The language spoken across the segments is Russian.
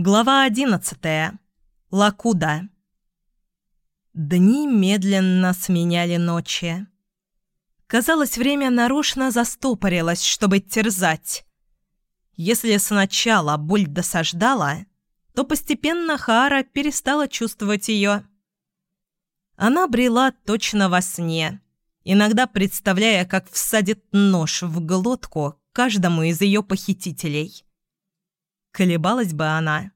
Глава одиннадцатая. Лакуда. Дни медленно сменяли ночи. Казалось, время нарочно застопорилось, чтобы терзать. Если сначала боль досаждала, то постепенно Хара перестала чувствовать ее. Она брела точно во сне, иногда представляя, как всадит нож в глотку каждому из ее похитителей – Колебалась бы она?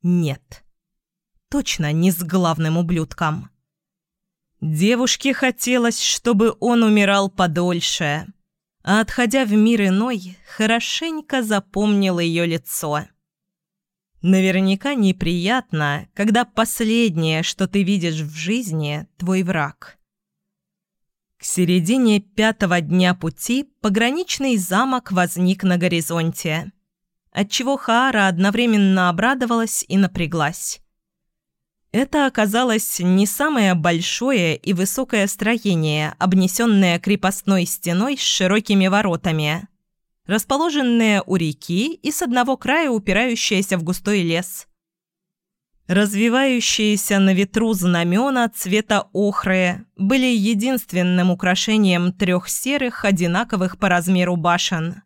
Нет. Точно не с главным ублюдком. Девушке хотелось, чтобы он умирал подольше, а, отходя в мир иной, хорошенько запомнил ее лицо. Наверняка неприятно, когда последнее, что ты видишь в жизни, твой враг. К середине пятого дня пути пограничный замок возник на горизонте отчего Хаара одновременно обрадовалась и напряглась. Это оказалось не самое большое и высокое строение, обнесенное крепостной стеной с широкими воротами, расположенное у реки и с одного края упирающееся в густой лес. Развивающиеся на ветру знамена цвета охры были единственным украшением трех серых, одинаковых по размеру башен –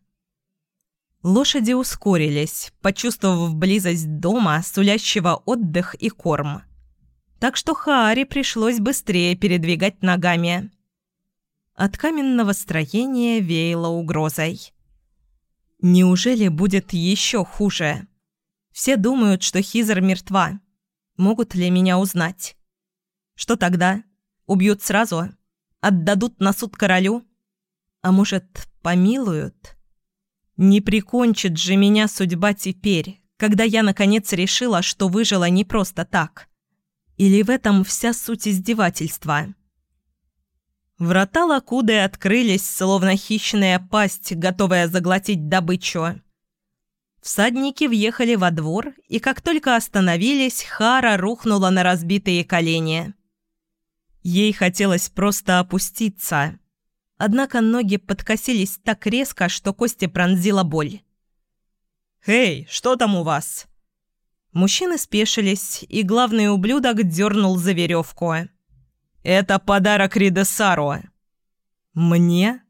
Лошади ускорились, почувствовав близость дома, сулящего отдых и корм. Так что Хааре пришлось быстрее передвигать ногами. От каменного строения веяло угрозой. Неужели будет еще хуже? Все думают, что Хизер мертва. Могут ли меня узнать? Что тогда? Убьют сразу? Отдадут на суд королю? А может, помилуют?» Не прикончит же меня судьба теперь, когда я наконец решила, что выжила не просто так. Или в этом вся суть издевательства? Врата Лакуды открылись, словно хищная пасть, готовая заглотить добычу. Всадники въехали во двор, и как только остановились, Хара рухнула на разбитые колени. Ей хотелось просто опуститься, Однако ноги подкосились так резко, что кости пронзила боль. «Эй, что там у вас?» Мужчины спешились, и главный ублюдок дернул за веревку. «Это подарок Ридесару». «Мне?»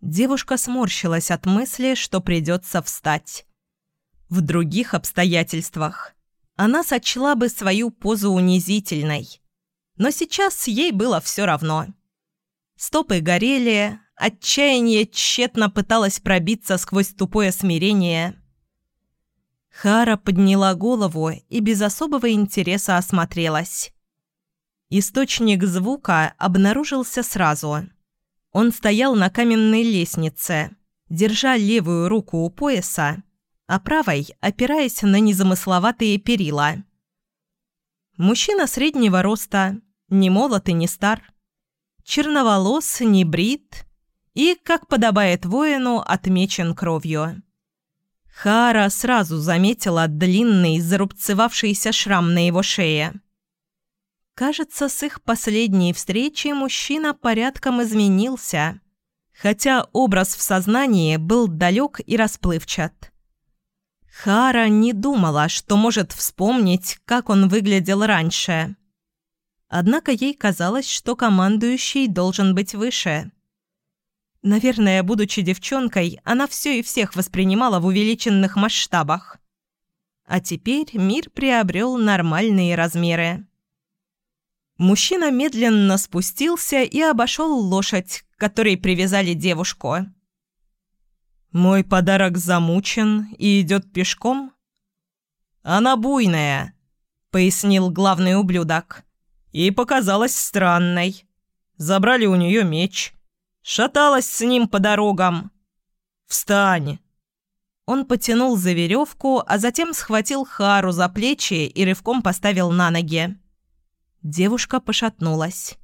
Девушка сморщилась от мысли, что придется встать. В других обстоятельствах она сочла бы свою позу унизительной. Но сейчас ей было все равно. Стопы горели, отчаяние тщетно пыталось пробиться сквозь тупое смирение. Хара подняла голову и без особого интереса осмотрелась. Источник звука обнаружился сразу. Он стоял на каменной лестнице, держа левую руку у пояса, а правой опираясь на незамысловатые перила. Мужчина среднего роста, не молод и не стар – черноволос, не брит и, как подобает воину, отмечен кровью. Хара сразу заметила длинный, зарубцевавшийся шрам на его шее. Кажется, с их последней встречи мужчина порядком изменился, хотя образ в сознании был далек и расплывчат. Хара не думала, что может вспомнить, как он выглядел раньше – Однако ей казалось, что командующий должен быть выше. Наверное, будучи девчонкой, она все и всех воспринимала в увеличенных масштабах. А теперь мир приобрел нормальные размеры. Мужчина медленно спустился и обошел лошадь, к которой привязали девушку. «Мой подарок замучен и идет пешком?» «Она буйная», — пояснил главный ублюдок и показалась странной. Забрали у нее меч. Шаталась с ним по дорогам. «Встань!» Он потянул за веревку, а затем схватил Хару за плечи и рывком поставил на ноги. Девушка пошатнулась.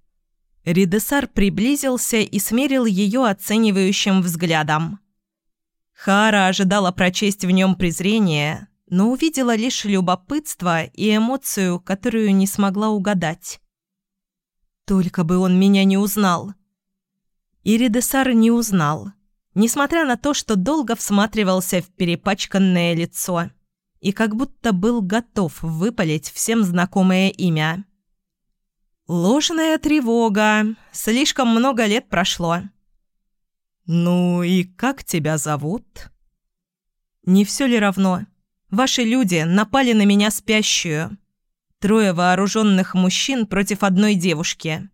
Ридесар приблизился и смерил ее оценивающим взглядом. Хара ожидала прочесть в нем презрение, но увидела лишь любопытство и эмоцию, которую не смогла угадать. Только бы он меня не узнал. Иридесар не узнал, несмотря на то, что долго всматривался в перепачканное лицо и как будто был готов выпалить всем знакомое имя. «Ложная тревога. Слишком много лет прошло». «Ну и как тебя зовут?» «Не все ли равно? Ваши люди напали на меня спящую. Трое вооруженных мужчин против одной девушки.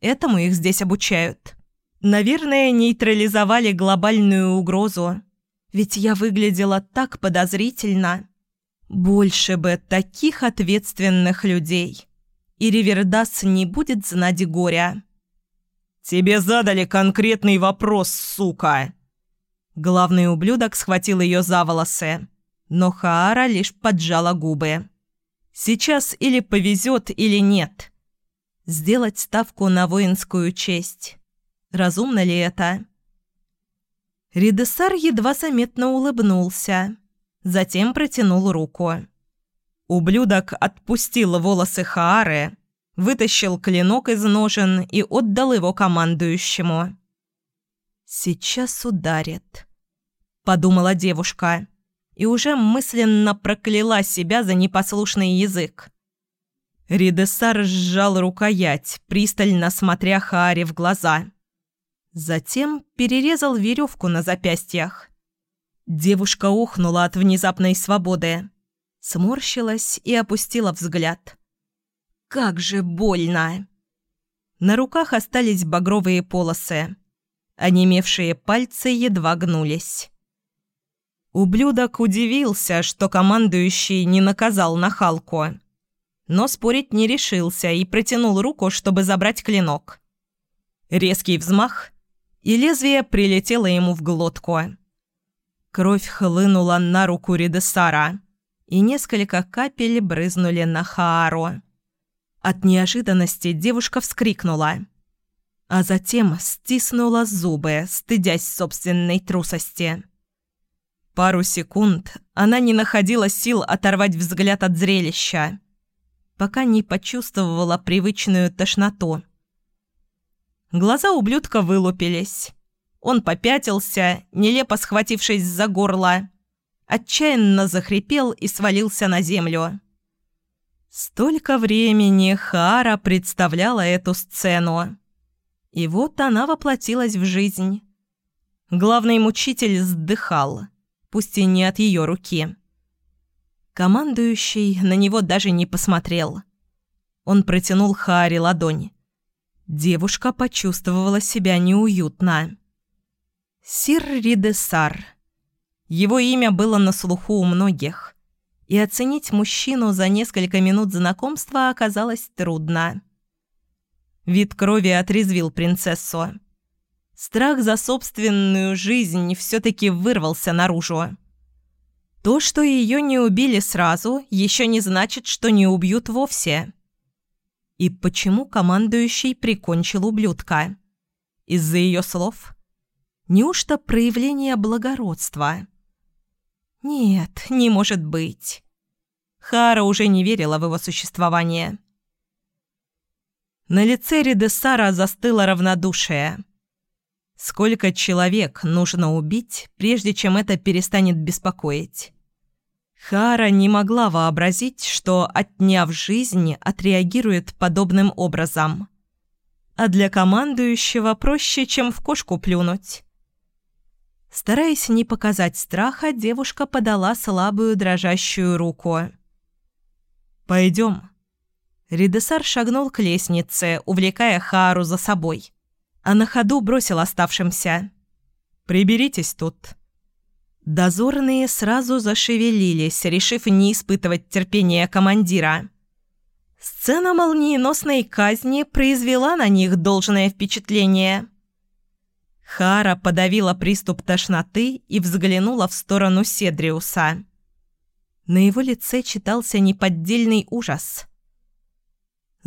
Этому их здесь обучают. Наверное, нейтрализовали глобальную угрозу. Ведь я выглядела так подозрительно. Больше бы таких ответственных людей» и Ривердас не будет знать горя. «Тебе задали конкретный вопрос, сука!» Главный ублюдок схватил ее за волосы, но Хаара лишь поджала губы. «Сейчас или повезет, или нет. Сделать ставку на воинскую честь. Разумно ли это?» Ридесар едва заметно улыбнулся, затем протянул руку. Ублюдок отпустил волосы Хаары, вытащил клинок из ножен и отдал его командующему. «Сейчас ударит», — подумала девушка, и уже мысленно прокляла себя за непослушный язык. Ридесар сжал рукоять, пристально смотря Хааре в глаза. Затем перерезал веревку на запястьях. Девушка ухнула от внезапной свободы сморщилась и опустила взгляд. «Как же больно!» На руках остались багровые полосы. Онемевшие пальцы едва гнулись. Ублюдок удивился, что командующий не наказал нахалку. Но спорить не решился и протянул руку, чтобы забрать клинок. Резкий взмах, и лезвие прилетело ему в глотку. Кровь хлынула на руку Ридесара и несколько капель брызнули на Хаару. От неожиданности девушка вскрикнула, а затем стиснула зубы, стыдясь собственной трусости. Пару секунд она не находила сил оторвать взгляд от зрелища, пока не почувствовала привычную тошноту. Глаза ублюдка вылупились. Он попятился, нелепо схватившись за горло, отчаянно захрипел и свалился на землю. Столько времени Хара представляла эту сцену. И вот она воплотилась в жизнь. Главный мучитель вздыхал, пусть и не от ее руки. Командующий на него даже не посмотрел. Он протянул Харе ладонь. Девушка почувствовала себя неуютно. «Сир Ридесар», его имя было на слуху у многих, и оценить мужчину за несколько минут знакомства оказалось трудно. Вид крови отрезвил принцессу. Страх за собственную жизнь все-таки вырвался наружу. То, что ее не убили сразу, еще не значит, что не убьют вовсе. И почему командующий прикончил ублюдка? Из-за ее слов? Неужто проявление благородства? Нет, не может быть. Хара уже не верила в его существование. На лице Ридесара застыло равнодушие. Сколько человек нужно убить, прежде чем это перестанет беспокоить? Хара не могла вообразить, что, отняв жизнь, отреагирует подобным образом. А для командующего проще, чем в кошку плюнуть. Стараясь не показать страха, девушка подала слабую дрожащую руку. «Пойдем». Ридесар шагнул к лестнице, увлекая Хару за собой, а на ходу бросил оставшимся. «Приберитесь тут». Дозорные сразу зашевелились, решив не испытывать терпения командира. Сцена молниеносной казни произвела на них должное впечатление – Хара подавила приступ тошноты и взглянула в сторону Седриуса. На его лице читался неподдельный ужас.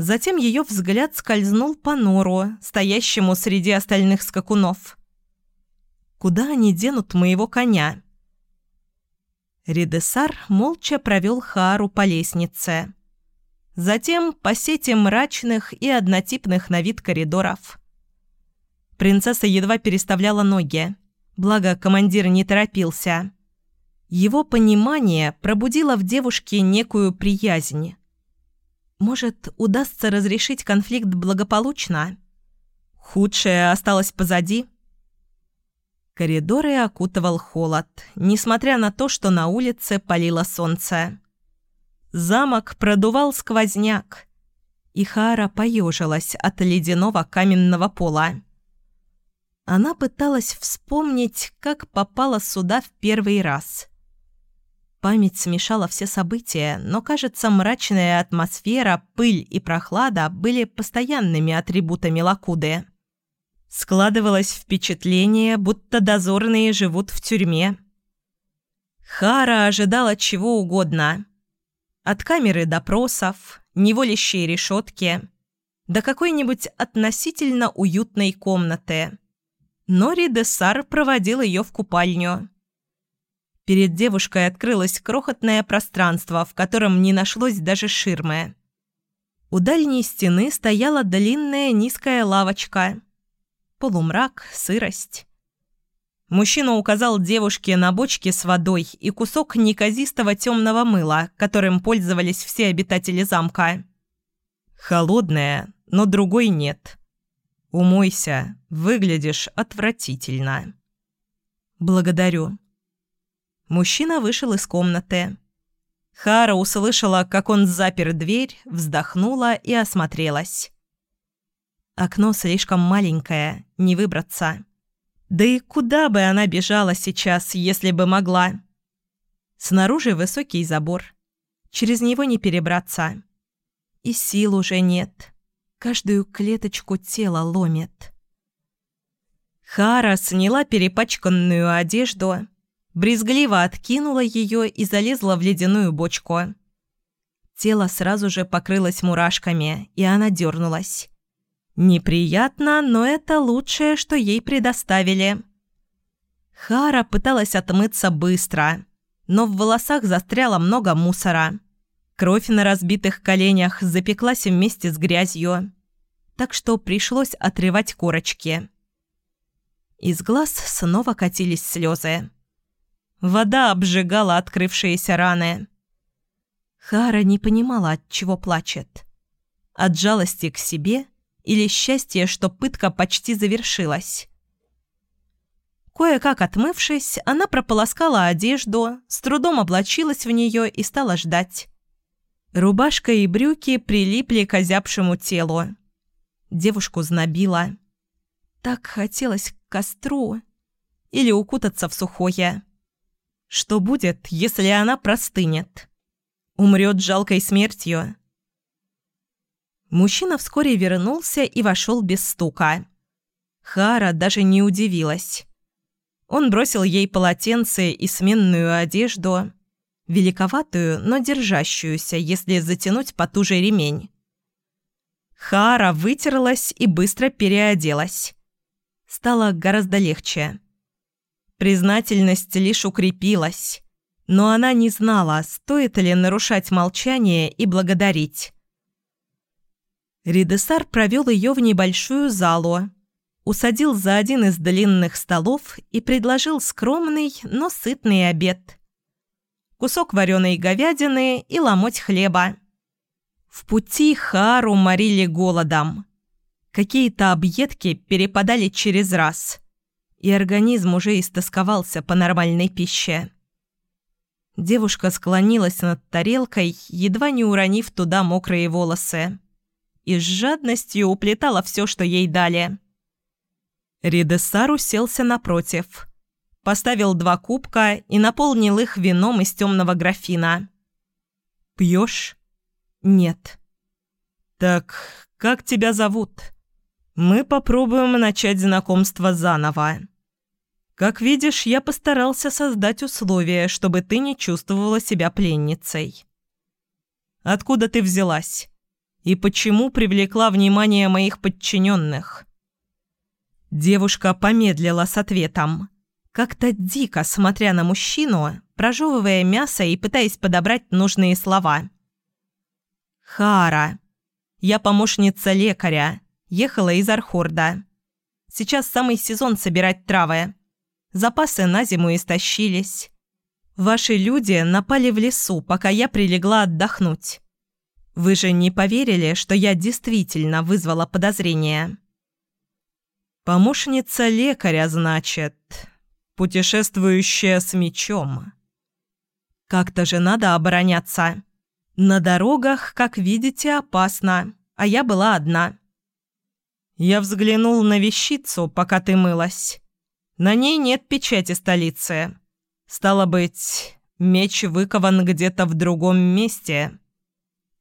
Затем ее взгляд скользнул по нору, стоящему среди остальных скакунов. «Куда они денут моего коня?» Ридесар молча провел Хару по лестнице. Затем по сети мрачных и однотипных на вид коридоров. Принцесса едва переставляла ноги. Благо, командир не торопился. Его понимание пробудило в девушке некую приязнь. Может, удастся разрешить конфликт благополучно? Худшее осталось позади? Коридоры окутывал холод, несмотря на то, что на улице палило солнце. Замок продувал сквозняк, и Хара поежилась от ледяного каменного пола. Она пыталась вспомнить, как попала сюда в первый раз. Память смешала все события, но, кажется, мрачная атмосфера, пыль и прохлада были постоянными атрибутами Лакуды. Складывалось впечатление, будто дозорные живут в тюрьме. Хара ожидала чего угодно. От камеры допросов, неволящей решетки, до какой-нибудь относительно уютной комнаты. Но Ридесар проводил ее в купальню. Перед девушкой открылось крохотное пространство, в котором не нашлось даже ширмы. У дальней стены стояла длинная низкая лавочка. Полумрак, сырость. Мужчина указал девушке на бочки с водой и кусок неказистого темного мыла, которым пользовались все обитатели замка. «Холодное, но другой нет. Умойся, выглядишь отвратительно». «Благодарю». Мужчина вышел из комнаты. Хара услышала, как он запер дверь, вздохнула и осмотрелась. Окно слишком маленькое, не выбраться. Да и куда бы она бежала сейчас, если бы могла? Снаружи высокий забор. Через него не перебраться. И сил уже нет. Каждую клеточку тела ломит. Хара сняла перепачканную одежду, брезгливо откинула ее и залезла в ледяную бочку. Тело сразу же покрылось мурашками, и она дернулась. Неприятно, но это лучшее, что ей предоставили. Хара пыталась отмыться быстро, но в волосах застряло много мусора. Кровь на разбитых коленях запеклась вместе с грязью, так что пришлось отрывать корочки. Из глаз снова катились слезы. Вода обжигала открывшиеся раны. Хара не понимала, от чего плачет. От жалости к себе – или счастье, что пытка почти завершилась. Кое-как отмывшись, она прополоскала одежду, с трудом облачилась в нее и стала ждать. Рубашка и брюки прилипли к озябшему телу. Девушку знобило. Так хотелось к костру или укутаться в сухое. Что будет, если она простынет? Умрет жалкой смертью? Мужчина вскоре вернулся и вошел без стука. Хара даже не удивилась. Он бросил ей полотенце и сменную одежду, великоватую, но держащуюся, если затянуть потуже ремень. Хара вытерлась и быстро переоделась. Стало гораздо легче. Признательность лишь укрепилась, но она не знала, стоит ли нарушать молчание и благодарить. Ридесар провел ее в небольшую залу, усадил за один из длинных столов и предложил скромный, но сытный обед. Кусок вареной говядины и ломоть хлеба. В пути Хару морили голодом. Какие-то объедки перепадали через раз, и организм уже истосковался по нормальной пище. Девушка склонилась над тарелкой, едва не уронив туда мокрые волосы и с жадностью уплетала все, что ей дали. Ридесар уселся напротив, поставил два кубка и наполнил их вином из темного графина. «Пьешь?» «Нет». «Так как тебя зовут?» «Мы попробуем начать знакомство заново. Как видишь, я постарался создать условия, чтобы ты не чувствовала себя пленницей». «Откуда ты взялась?» и почему привлекла внимание моих подчиненных. Девушка помедлила с ответом, как-то дико смотря на мужчину, прожевывая мясо и пытаясь подобрать нужные слова. «Хара. Я помощница лекаря. Ехала из Архорда. Сейчас самый сезон собирать травы. Запасы на зиму истощились. Ваши люди напали в лесу, пока я прилегла отдохнуть. Вы же не поверили, что я действительно вызвала подозрение?» «Помощница лекаря, значит, путешествующая с мечом». «Как-то же надо обороняться. На дорогах, как видите, опасно, а я была одна». Я взглянул на вещицу, пока ты мылась. На ней нет печати столицы. Стало быть, меч выкован где-то в другом месте.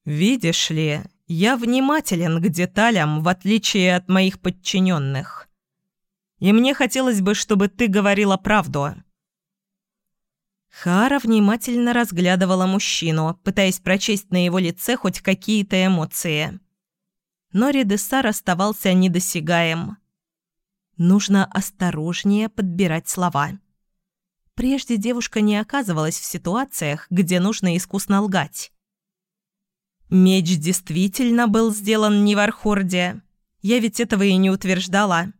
Видишь ли, я внимателен к деталям, в отличие от моих подчиненных. И мне хотелось бы, чтобы ты говорила правду». Хара внимательно разглядывала мужчину, пытаясь прочесть на его лице хоть какие-то эмоции но Редессар оставался недосягаем. Нужно осторожнее подбирать слова. Прежде девушка не оказывалась в ситуациях, где нужно искусно лгать. Меч действительно был сделан не в Архорде. Я ведь этого и не утверждала.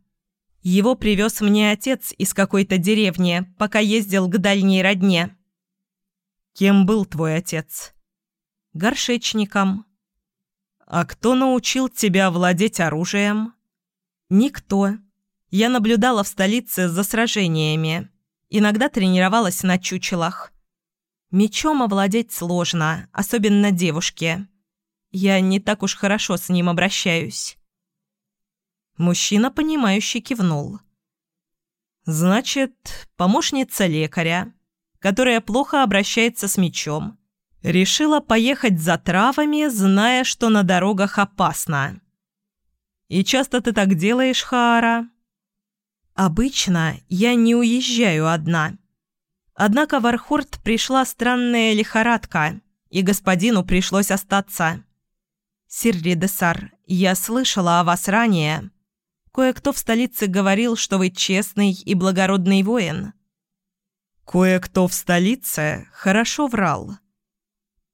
Его привез мне отец из какой-то деревни, пока ездил к дальней родне. Кем был твой отец? Горшечником. «А кто научил тебя владеть оружием?» «Никто. Я наблюдала в столице за сражениями. Иногда тренировалась на чучелах. Мечом овладеть сложно, особенно девушке. Я не так уж хорошо с ним обращаюсь». Мужчина, понимающе кивнул. «Значит, помощница лекаря, которая плохо обращается с мечом, Решила поехать за травами, зная, что на дорогах опасно. «И часто ты так делаешь, Хаара?» «Обычно я не уезжаю одна. Однако в Архорд пришла странная лихорадка, и господину пришлось остаться. Сирри Десар, я слышала о вас ранее. Кое-кто в столице говорил, что вы честный и благородный воин». «Кое-кто в столице хорошо врал».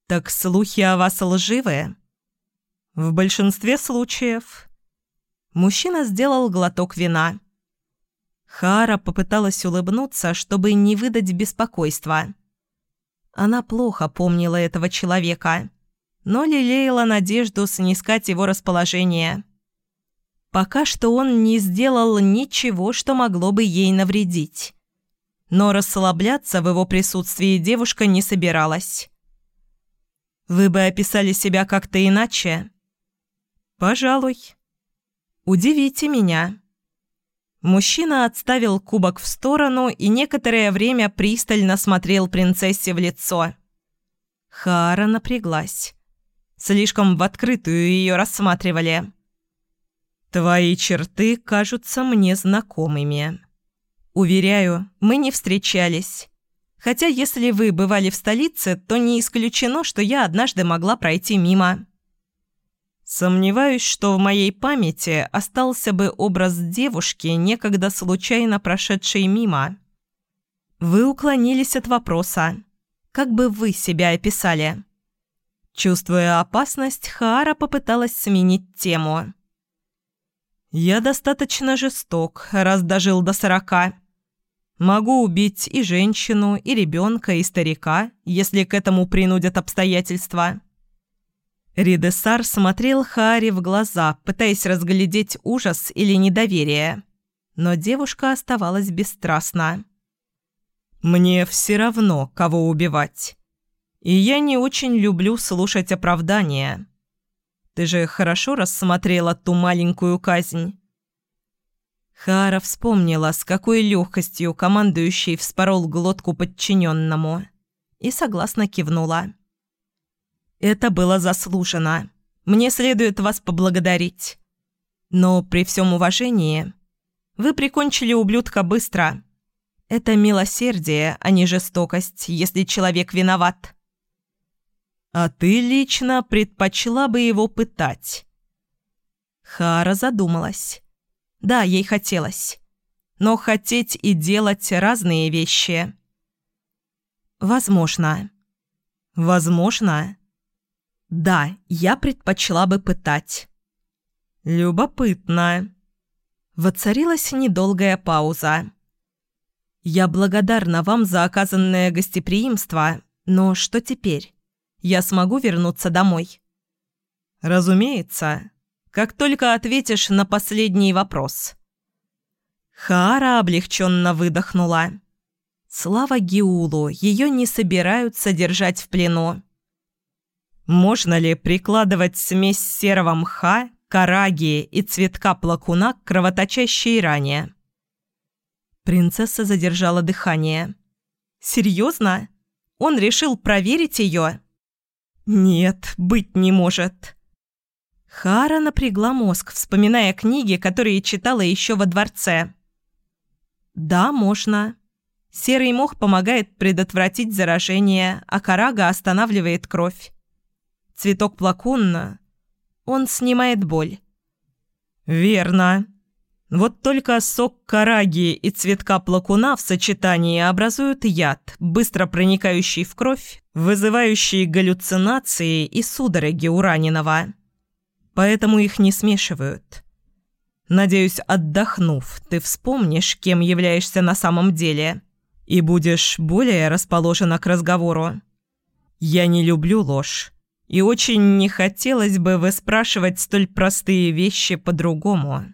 «Так слухи о вас лживые?» «В большинстве случаев». Мужчина сделал глоток вина. Хара попыталась улыбнуться, чтобы не выдать беспокойства. Она плохо помнила этого человека, но лелеяла надежду снискать его расположение. Пока что он не сделал ничего, что могло бы ей навредить. Но расслабляться в его присутствии девушка не собиралась. Вы бы описали себя как-то иначе?» «Пожалуй». «Удивите меня». Мужчина отставил кубок в сторону и некоторое время пристально смотрел принцессе в лицо. Хара напряглась. Слишком в открытую ее рассматривали. «Твои черты кажутся мне знакомыми. Уверяю, мы не встречались. Хотя если вы бывали в столице, то не исключено, что я однажды могла пройти мимо. Сомневаюсь, что в моей памяти остался бы образ девушки, некогда случайно прошедшей мимо. Вы уклонились от вопроса. Как бы вы себя описали? Чувствуя опасность, Хаара попыталась сменить тему. «Я достаточно жесток, раз дожил до сорока». Могу убить и женщину, и ребенка, и старика, если к этому принудят обстоятельства». Ридесар смотрел Хари в глаза, пытаясь разглядеть ужас или недоверие. Но девушка оставалась бесстрастна. «Мне все равно, кого убивать. И я не очень люблю слушать оправдания. Ты же хорошо рассмотрела ту маленькую казнь. Хара вспомнила, с какой легкостью командующий вспорол глотку подчиненному, и согласно кивнула. «Это было заслужено. Мне следует вас поблагодарить. Но при всем уважении, вы прикончили ублюдка быстро. Это милосердие, а не жестокость, если человек виноват». «А ты лично предпочла бы его пытать?» Хара задумалась. Да, ей хотелось. Но хотеть и делать разные вещи. Возможно. Возможно. Да, я предпочла бы пытать. Любопытно. Воцарилась недолгая пауза. Я благодарна вам за оказанное гостеприимство, но что теперь? Я смогу вернуться домой?» «Разумеется, как только ответишь на последний вопрос». Хаара облегченно выдохнула. Слава Гиулу, ее не собираются держать в плену. Можно ли прикладывать смесь серого мха, караги и цветка плакуна к кровоточащей ране? Принцесса задержала дыхание. «Серьезно? Он решил проверить ее?» «Нет, быть не может». Хара напрягла мозг, вспоминая книги, которые читала еще во дворце. «Да, можно. Серый мох помогает предотвратить заражение, а карага останавливает кровь. Цветок плакунна. Он снимает боль». «Верно», вот только сок караги и цветка плакуна в сочетании образуют яд, быстро проникающий в кровь, вызывающий галлюцинации и судороги у раненого. Поэтому их не смешивают. Надеюсь, отдохнув, ты вспомнишь, кем являешься на самом деле, и будешь более расположена к разговору. Я не люблю ложь, и очень не хотелось бы выспрашивать столь простые вещи по-другому».